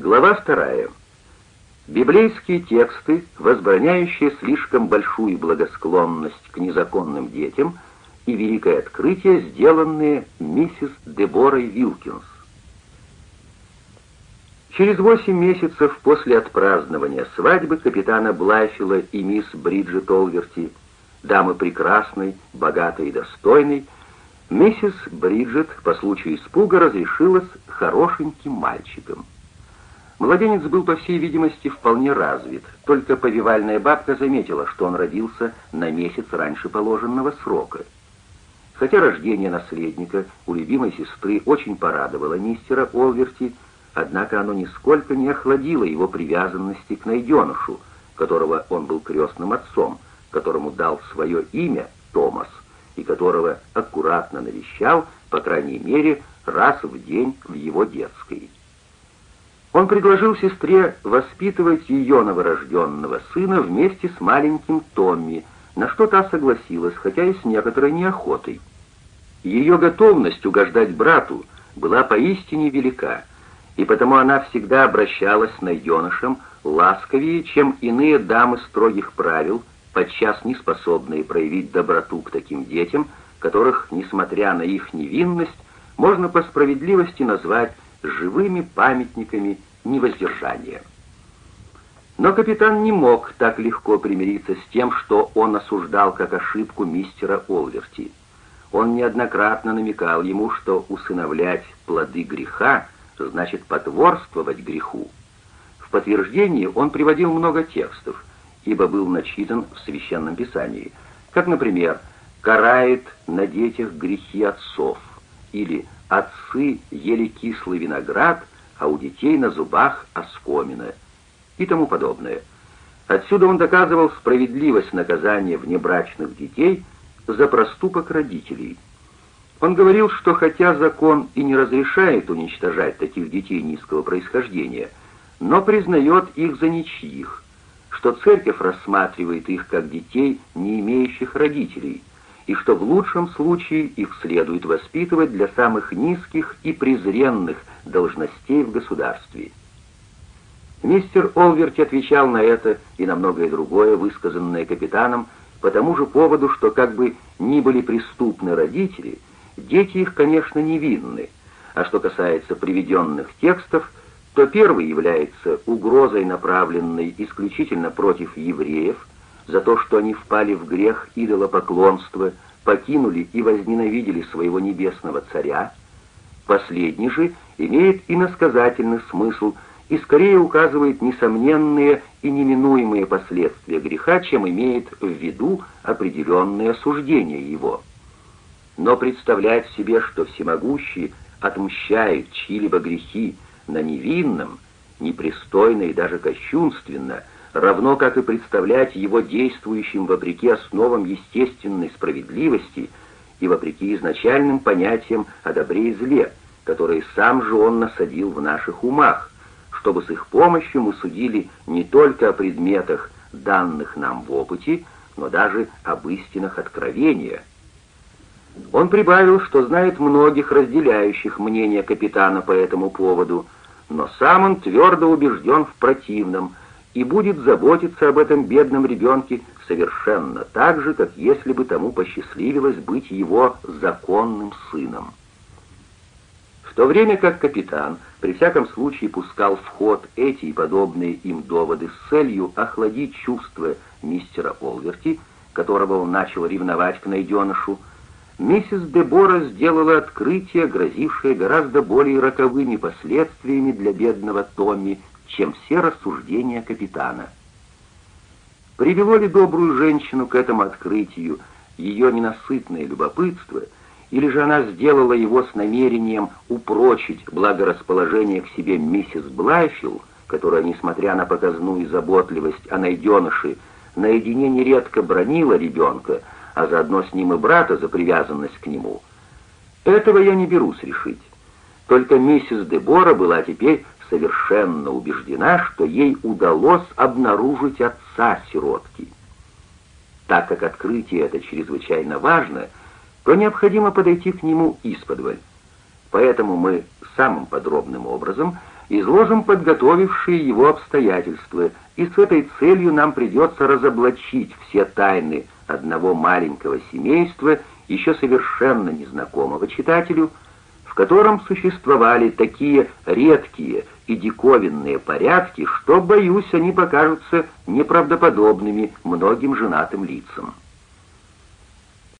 Глава вторая. Библейские тексты, возбраняющие слишком большую благосклонность к незаконным детям, и великое открытие, сделанные миссис Деборой Вилкинс. Через восемь месяцев после отпразднования свадьбы капитана Блайфила и мисс Бриджит Олверти, дамы прекрасной, богатой и достойной, миссис Бриджит по случаю испуга разрешилась хорошеньким мальчиком. Младенец был, по всей видимости, вполне развит, только повивальная бабка заметила, что он родился на месяц раньше положенного срока. Хотя рождение наследника у любимой сестры очень порадовало мистера Олверти, однако оно нисколько не охладило его привязанности к найденышу, которого он был крестным отцом, которому дал свое имя Томас, и которого аккуратно навещал, по крайней мере, раз в день в его детской. Он предложил сестре воспитывать ее новорожденного сына вместе с маленьким Томми, на что та согласилась, хотя и с некоторой неохотой. Ее готовность угождать брату была поистине велика, и потому она всегда обращалась с найденышем ласковее, чем иные дамы строгих правил, подчас не способные проявить доброту к таким детям, которых, несмотря на их невинность, можно по справедливости назвать живыми памятниками невоздержания. Но капитан не мог так легко примириться с тем, что он осуждал как ошибку мистера Олверти. Он неоднократно намекал ему, что усыновлять плоды греха значит потворствовать греху. В подтверждение он приводил много текстов, ибо был начитан в Священном Писании, как, например, «карает на детях грехи отцов» или «отцы ели кислый виноград», а у детей на зубах оскомина и тому подобное. Отсюда он доказывал справедливость наказания внебрачных детей за проступок родителей. Он говорил, что хотя закон и не разрешает уничтожать таких детей низкого происхождения, но признает их за ничьих, что церковь рассматривает их как детей, не имеющих родителей, и что в лучшем случае их следует воспитывать для самых низких и презренных должностей в государстве. Мистер Олверти отвечал на это и на многое другое, высказанное капитаном, по тому же поводу, что как бы ни были преступны родители, дети их, конечно, невинны, а что касается приведенных текстов, то первый является угрозой, направленной исключительно против евреев, за то, что они впали в грех идолопоклонства, покинули и возненавидели своего небесного царя, последний же имеет иносказательный смысл и скорее указывает несомненные и неминуемые последствия греха, чем имеет в виду определенное осуждение его. Но представлять себе, что всемогущий отмщает чьи-либо грехи на невинном, непристойно и даже кощунственно – равно как и представлять его действующим вопреки основам естественной справедливости и вопреки изначальным понятиям о добре и зле, которые сам же он насадил в наших умах, чтобы с их помощью мы судили не только о предметах, данных нам в опыте, но даже об истинах откровения. Он прибавил, что знает многих разделяющих мнение капитана по этому поводу, но сам он твердо убежден в противном – и будет заботиться об этом бедном ребенке совершенно так же, как если бы тому посчастливилось быть его законным сыном. В то время как капитан при всяком случае пускал в ход эти и подобные им доводы с целью охладить чувства мистера Олверти, которого он начал ревновать к найденышу, миссис Дебора сделала открытие, грозившее гораздо более роковыми последствиями для бедного Томми, чем все рассуждения капитана. Привело ли добрую женщину к этому открытию ее ненасытное любопытство, или же она сделала его с намерением упрочить благорасположение к себе миссис Блайфилл, которая, несмотря на показную заботливость о найденыше, наедине нередко бронила ребенка, а заодно с ним и брата за привязанность к нему. Этого я не берусь решить. Только миссис Дебора была теперь совершенно убеждена, что ей удалось обнаружить отца сиротки. Так как открытие это чрезвычайно важно, то необходимо подойти к нему исподволь. Поэтому мы самым подробным образом изложим подготовившие его обстоятельства, и с этой целью нам придется разоблачить все тайны одного маленького семейства, еще совершенно незнакомого читателю, в котором существовали такие редкие и диковинные порядки, что, боюсь, они покажутся неправдоподобными многим женатым лицам.